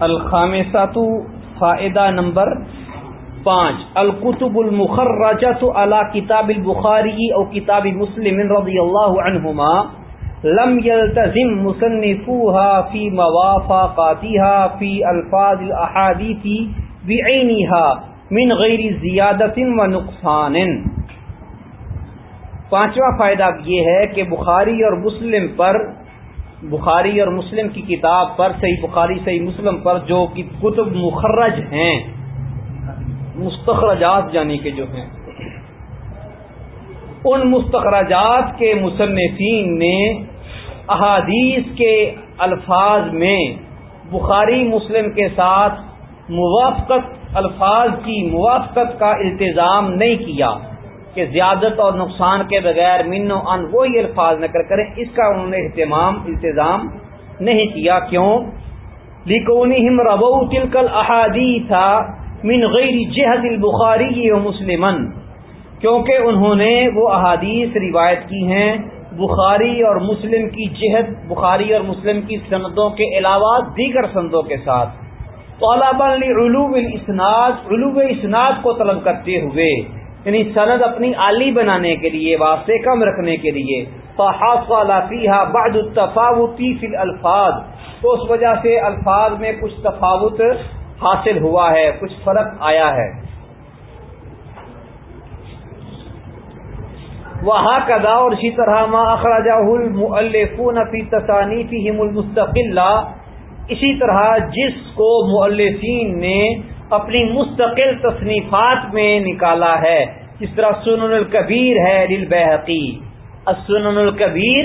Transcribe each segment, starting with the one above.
الخامسات فائدہ نمبر پانچ. القتب المخرجت علی کتاب البخاری او کتاب مسلم رضی اللہ عنہما لم يلتزم مصنفوها في موافقاتها في الفاظ الاحاديث بعينها من غیر زیادت و نقصان. پانچواں فائدہ یہ ہے کہ بخاری اور مسلم پر بخاری اور مسلم کی کتاب پر، صحیح بخاری، صحیح مسلم پر جو کہ کتب مخرج ہیں، مستخرجات یعنی کہ جو ہیں، ان مستخرجات کے مصنفین نے احادیث کے الفاظ میں بخاری، مسلم کے ساتھ موافقت الفاظ کی موافقت کا التظام نہیں کیا۔ کہ زیادت اور نقصان کے بغیر من و ان وہی الفاظ نکل کریں، اس کا انہوں نے اہتمام التظام نہیں کیا۔ کیوں؟ لیکن ربو تلکل احادی تھا من غیر جہد البخاری و مسلمن کیونکہ انہوں نے وہ احادیث روایت کی ہیں، بخاری اور مسلم کی جہد بخاری اور مسلم کی سندوں کے علاوہ دیگر سندوں کے ساتھ۔ طالب علوب الاسناد علوب اسناد کو طلب کرتے ہوئے یعنی سند اپنی عالی بنانے کے لیے، واسطے کم رکھنے کے لیے۔ بعد التفاوتی فی الفاظ تو اس وجہ سے الفاظ میں کچھ تفاوت حاصل ہوا ہے، کچھ فرق آیا ہے۔ وہاں کدا اور اسی طرح ما اخراجہ المفون فی تصانی المستقل۔ اسی طرح جس کو مؤلفین نے اپنی مستقل تصنیفات میں نکالا ہے۔ جس طرح سنن الکبیر ہے دل بحقی سنن الکبیر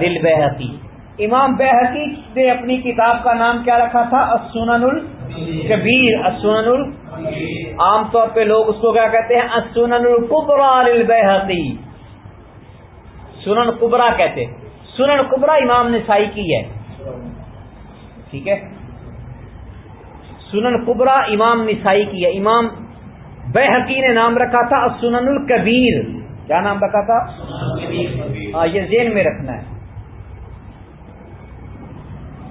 دل بحقی امام بحقی نے اپنی کتاب کا نام کیا رکھا تھا؟ اسنن الکبیر۔ اسنن ال عام طور پہ لوگ اس کو کیا کہتے ہیں؟ اسنن القبرا دل بحقی سنن قبرا کہتے سنن قبرا امام نے سائی کی ہے۔ ٹھیک ہے؟ سنن قبرا امام نسائی کی ہے۔ امام بے حقی نے نام رکھا تھا سنن الکبیر۔ کیا نام رکھا تھا؟ ہاں یہ ذہن میں رکھنا ہے۔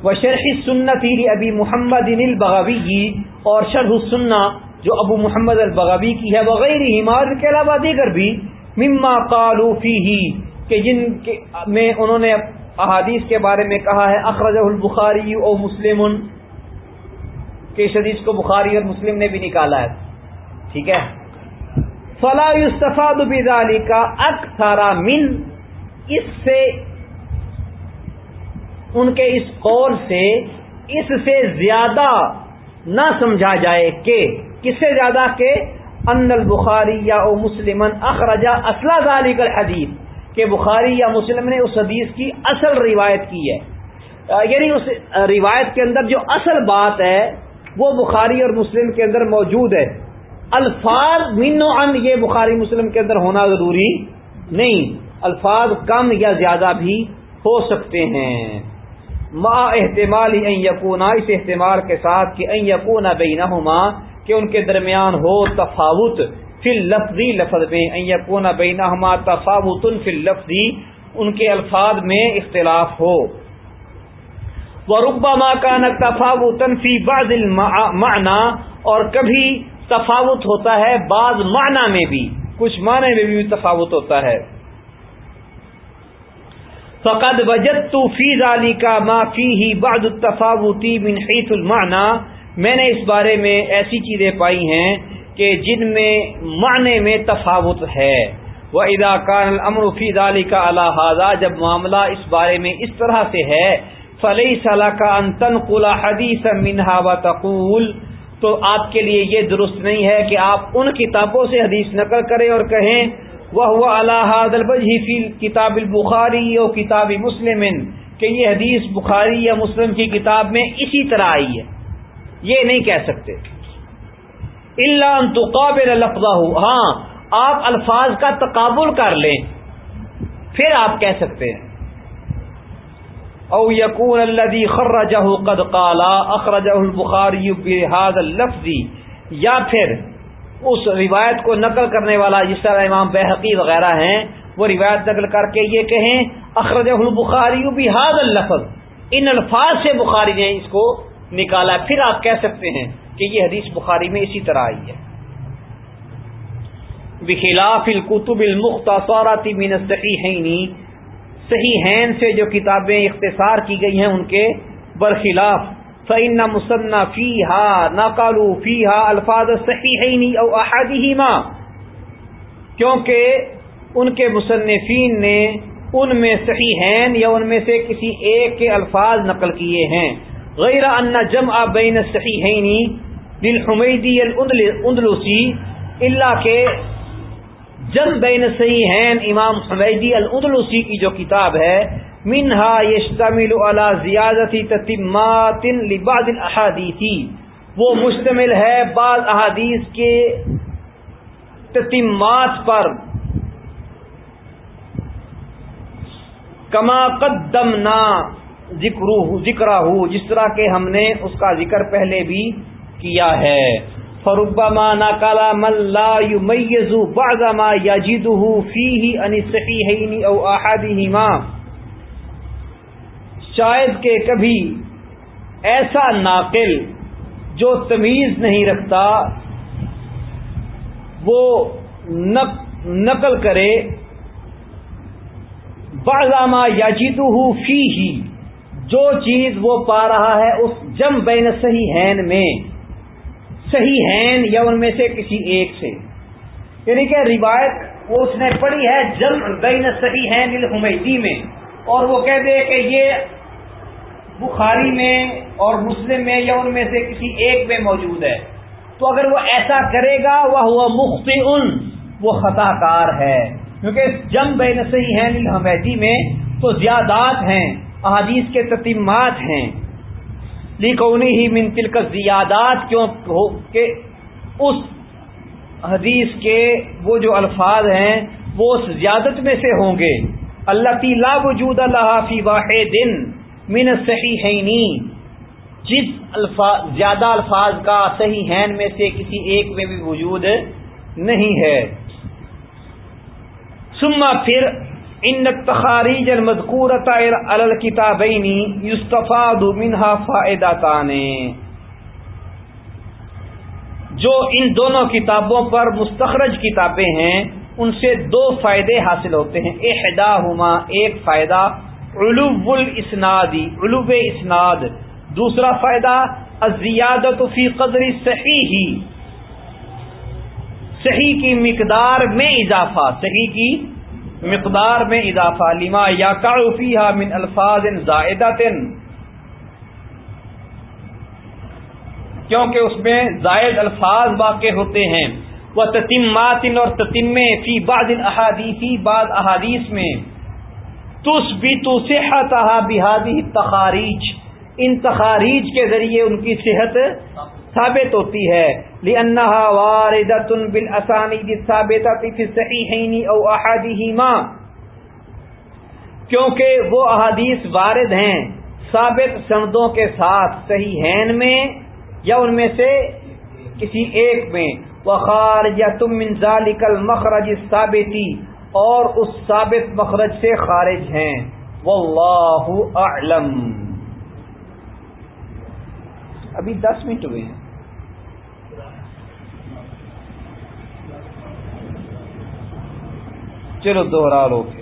وہ شرحی سنت ابھی محمد البغوی اور شرح السنہ جو ابو محمد البغوی کی ہے وغیرہ ہمار کے علاوہ دیگر بھی مما قالو فی کہ جن میں انہوں نے احادیث کے بارے میں کہا ہے اخرج البخاری او مسلم۔ کہ اس حدیث کو بخاری اور مسلم نے بھی نکالا ہے۔ ٹھیک ہے۔ فلاح استفاد علی کا اکثارا من اس سے ان کے اس قول سے اس سے زیادہ نہ سمجھا جائے کہ کس سے زیادہ کہ ان البخاری یا او مسلم اخرجا اسلح ذالک الحدیث کہ بخاری یا مسلم نے اس حدیث کی اصل روایت کی ہے۔ یعنی اس روایت کے اندر جو اصل بات ہے وہ بخاری اور مسلم کے اندر موجود ہے۔ الفاظ من و ان یہ بخاری مسلم کے اندر ہونا ضروری نہیں۔ الفاظ کم یا زیادہ بھی ہو سکتے ہیں۔ ما احتمال یقونا اس احتمال کے ساتھ کہ این یقون بینہما، کہ ان کے درمیان ہو تفاوت۔ فی لفظی لفظ میں این یقون بینہما تفاوت فی لفظی ان کے الفاظ میں اختلاف ہو۔ وربا ماں کا نہ تفاوت فی بعض المعنی اور کبھی تفاوت ہوتا ہے بعض معنی میں بھی، کچھ معنی میں بھی تفاوت ہوتا ہے۔ فقد وجد تو فیض علی کا ما ہی بعض التفاوتی من حیث المعنی میں نے اس بارے میں ایسی چیزیں پائی ہیں کہ جن میں معنی میں تفاوت ہے۔ وہ ادا کان الامر فی علی کا اللہ جب معاملہ اس بارے میں اس طرح سے ہے فلئی صلاح کا انتن قلا حدیث منہا و تقول تو آپ کے لیے یہ درست نہیں ہے کہ آپ ان کتابوں سے حدیث نقل کریں اور کہیں وہ ہوا اللہ فی کتاب البخاری اور کتاب مسلم، کہ یہ حدیث بخاری یا مسلم کی کتاب میں اسی طرح آئی ہے۔ یہ نہیں کہہ سکتے۔ اللہ انتقابل لفظ ہاں آپ الفاظ کا تقابل کر لیں، پھر آپ کہہ سکتے ہیں۔ او یقون الذي خرجه قد قال اخرجه البخاری بهذا اللفظ، یا پھر اس روایت کو نقل کرنے والا جس طرح امام بحقی وغیرہ ہیں، وہ روایت نقل کر کے یہ کہیں، اخرجہ البخاری بهذا اللفظ۔ ان الفاظ سے بخاری نے اس کو نکالا۔ پھر آپ کہہ سکتے ہیں کہ یہ حدیث بخاری میں اسی طرح آئی ہے۔ بخلاف القتب المختصارات من الصحیحین صحیح سے جو کتابیں اختصار کی گئی ہیں ان کے برخلاف، فإن مصنع فیہا نقلو فیہا الفاظ صحیحین او احادیہما کیونکہ ان کے مصنفین نے ان میں صحیح یا ان میں سے کسی ایک کے الفاظ نقل کیے ہیں۔ غیر ان جمع بین الصحیحین للحمیدی الاندلسی اللہ کے جم بین صحیحین امام حمیدی الاندلسی کی جو کتاب ہے، منہا یشتمل علی زیادتی تتمات لبعض الاحادیثی وہ مشتمل ہے بعض احادیث کے تتمات پر۔ کما قدم نہ ذکر ہو جس طرح کے ہم نے اس کا ذکر پہلے بھی کیا ہے۔ فربما ناکالا ملا میزو باغما یا جید فی ہی انصحی او احادی شاید کہ کبھی ایسا ناقل جو تمیز نہیں رکھتا، وہ نقل کرے بازامہ یا جیتو فی ہی جو چیز وہ پا رہا ہے، اس جم بین صحیح میں۔ صحیح ہین یا ان میں سے کسی ایک سے۔ یعنی کہ روایت وہ اس نے پڑھی ہے جم بین صحیح ہین الحمیدی میں۔ اور وہ کہہ دے کہ یہ بخاری میں اور مسلم میں یا ان میں سے کسی ایک میں موجود ہے۔ تو اگر وہ ایسا کرے گا وہ ہوا مخت وہ خطا کار ہے۔ کیونکہ جم بے نسحی ہیں حمیدی میں تو زیادات ہیں، احادیث کے تتیمات ہیں۔ لیکونی ہی من تلک زیادات کیوں؟ کہ اس حدیث کے وہ جو الفاظ ہیں، وہ اس زیادت میں سے ہوں گے. اللہ تی لا وجود اللہ فی واحد من صحیح جس الفاظ زیادہ الفاظ کا صحیح ہین میں سے کسی ایک میں بھی وجود نہیں ہے. سما پھر ان تخاریج المذکور الکتابینی یستفاد منہا فائدہ جو ان دونوں کتابوں پر مستخرج کتابیں ہیں، ان سے دو فائدے حاصل ہوتے ہیں۔ احدا ہما ایک فائدہ، علو الاسنادی علو اسناد۔ دوسرا فائدہ ازیادت فی قدر صحیح۔ صحیح کی مقدار میں اضافہ، صحیح کی مقدار میں اضافہ لما یا کافی من الفاظ زائدہ کیونکہ اس میں زائد الفاظ واقع ہوتے ہیں۔ وہ تتیمات اور تتیمے فی بعض احادیثی بعض احادیث میں۔ تس بھی تو صحت بحادی تخاریج۔ ان تخاریج کے ذریعے ان کی صحت ثابت ہوتی ہے۔ لأنها واردة بالأسانيد الثابتة في الصحيحين او احاديهما کیونکہ وہ احادیث وارد ہیں، ثابت سندوں کے ساتھ، صحیح ہین میں یا ان میں سے کسی ایک میں۔ وخار یا تم منظال کل اور اس ثابت مخرج سے خارج ہیں۔ واللہ اعلم ابھی دس منٹ ہوئے ہیں۔ چلو دوہرا لو پھر